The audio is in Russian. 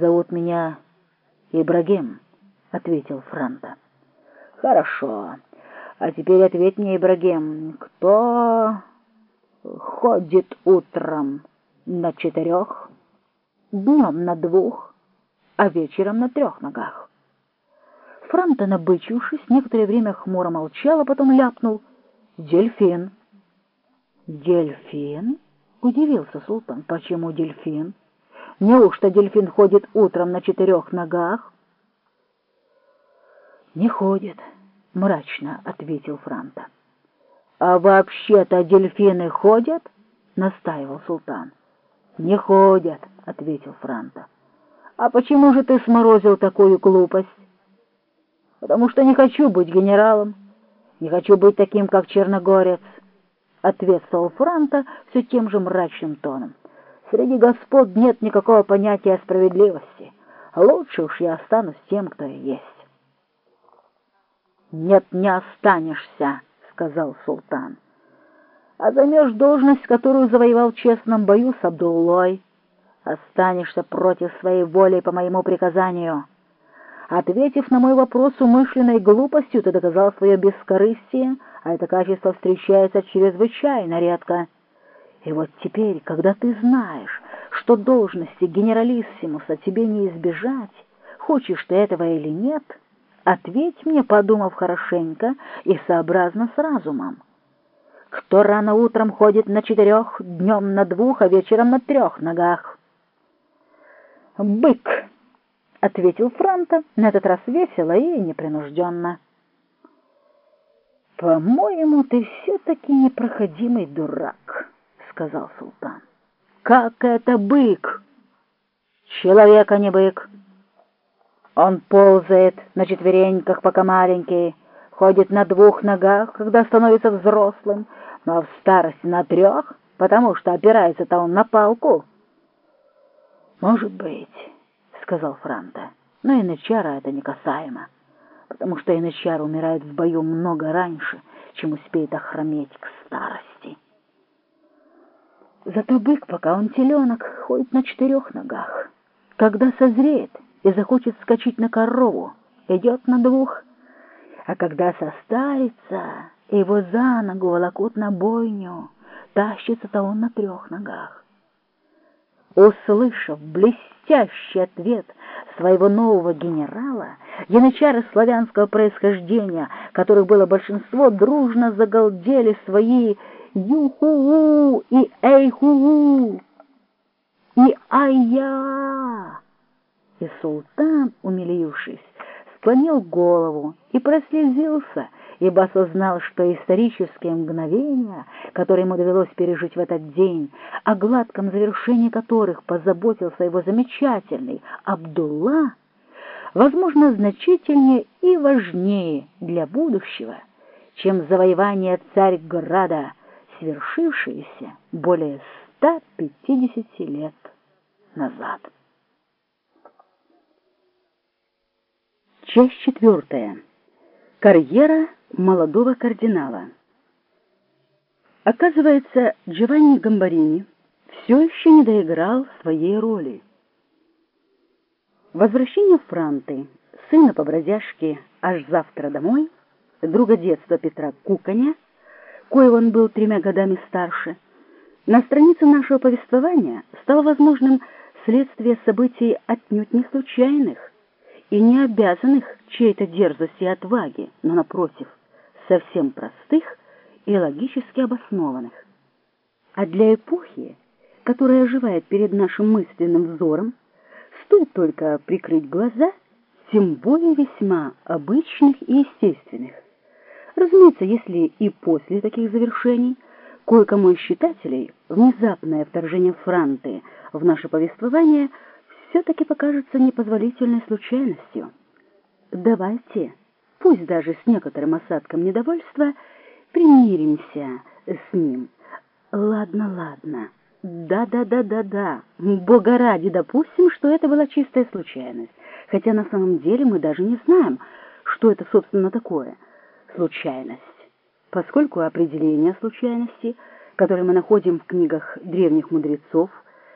«Зовут меня Ибрагим», — ответил Франта. «Хорошо. А теперь ответь мне, Ибрагим, кто ходит утром на четырех, днем на двух, а вечером на трех ногах?» Франта, набычившись, некоторое время хмуро молчал, а потом ляпнул «Дельфин». «Дельфин?» — удивился султан. «Почему дельфин?» Неужто дельфин ходит утром на четырех ногах? Не ходит, мрачно ответил Франта. А вообще-то дельфины ходят? настаивал султан. Не ходят, ответил Франта. А почему же ты сморозил такую глупость? Потому что не хочу быть генералом, не хочу быть таким, как черногорец, ответствовал Франта все тем же мрачным тоном. Среди господ нет никакого понятия справедливости. Лучше уж я останусь тем, кто я есть. «Нет, не останешься», — сказал султан. «А займешь должность, которую завоевал в честном бою с Абдуллой. Останешься против своей воли по моему приказанию». Ответив на мой вопрос умышленной глупостью, ты доказал свое бескорыстие, а это качество встречается чрезвычайно редко. И вот теперь, когда ты знаешь, что должности генералиссимуса тебе не избежать, хочешь ты этого или нет, ответь мне, подумав хорошенько и сообразно с разумом. Кто рано утром ходит на четырех, днем на двух, а вечером на трех ногах? «Бык!» — ответил Франта, на этот раз весело и непринужденно. «По-моему, ты все-таки непроходимый дурак» сказал султан. «Как это бык?» «Человек, а не бык. Он ползает на четвереньках, пока маленький, ходит на двух ногах, когда становится взрослым, но в старости на трех, потому что опирается-то он на палку». «Может быть», — сказал Франта, — «но Янычара это не касаемо, потому что Янычар умирает в бою много раньше, чем успеет охрометь к старости». Зато бык, пока он теленок, ходит на четырех ногах. Когда созреет и захочет скачать на корову, идет на двух. А когда состарится, его за ногу волокут на бойню, тащится-то он на трех ногах. Услышав блестящий ответ своего нового генерала, янычары славянского происхождения, которых было большинство, дружно загалдели свои Юху и Эйху и Ая. И султан, умилившись, склонил голову и прослезился, ибо осознал, что исторические мгновения, которые ему довелось пережить в этот день, о гладком завершении которых позаботился его замечательный Абдулла, возможно, значительнее и важнее для будущего, чем завоевание Царьграда, свершившееся более 150 лет назад. Часть четвертая. Карьера молодого кардинала. Оказывается, Джованни Гамбарини все еще не доиграл своей роли. Возвращение Франты, сына по бродяжке аж завтра домой, друга детства Петра Куканя, коего он был тремя годами старше, на странице нашего повествования стало возможным следствие событий отнюдь не случайных и не обязанных чьей-то дерзости и отваги, но, напротив, совсем простых и логически обоснованных. А для эпохи, которая оживает перед нашим мысленным взором, стоит только прикрыть глаза, тем более весьма обычных и естественных. Разумеется, если и после таких завершений кое-кому из читателей внезапное вторжение Франты в наше повествование все-таки покажется непозволительной случайностью. Давайте, пусть даже с некоторым осадком недовольства, примиримся с ним. Ладно, ладно. Да-да-да-да-да. Бога ради, допустим, что это была чистая случайность. Хотя на самом деле мы даже не знаем, что это, собственно, такое — случайность, поскольку определение случайности, которое мы находим в книгах древних мудрецов,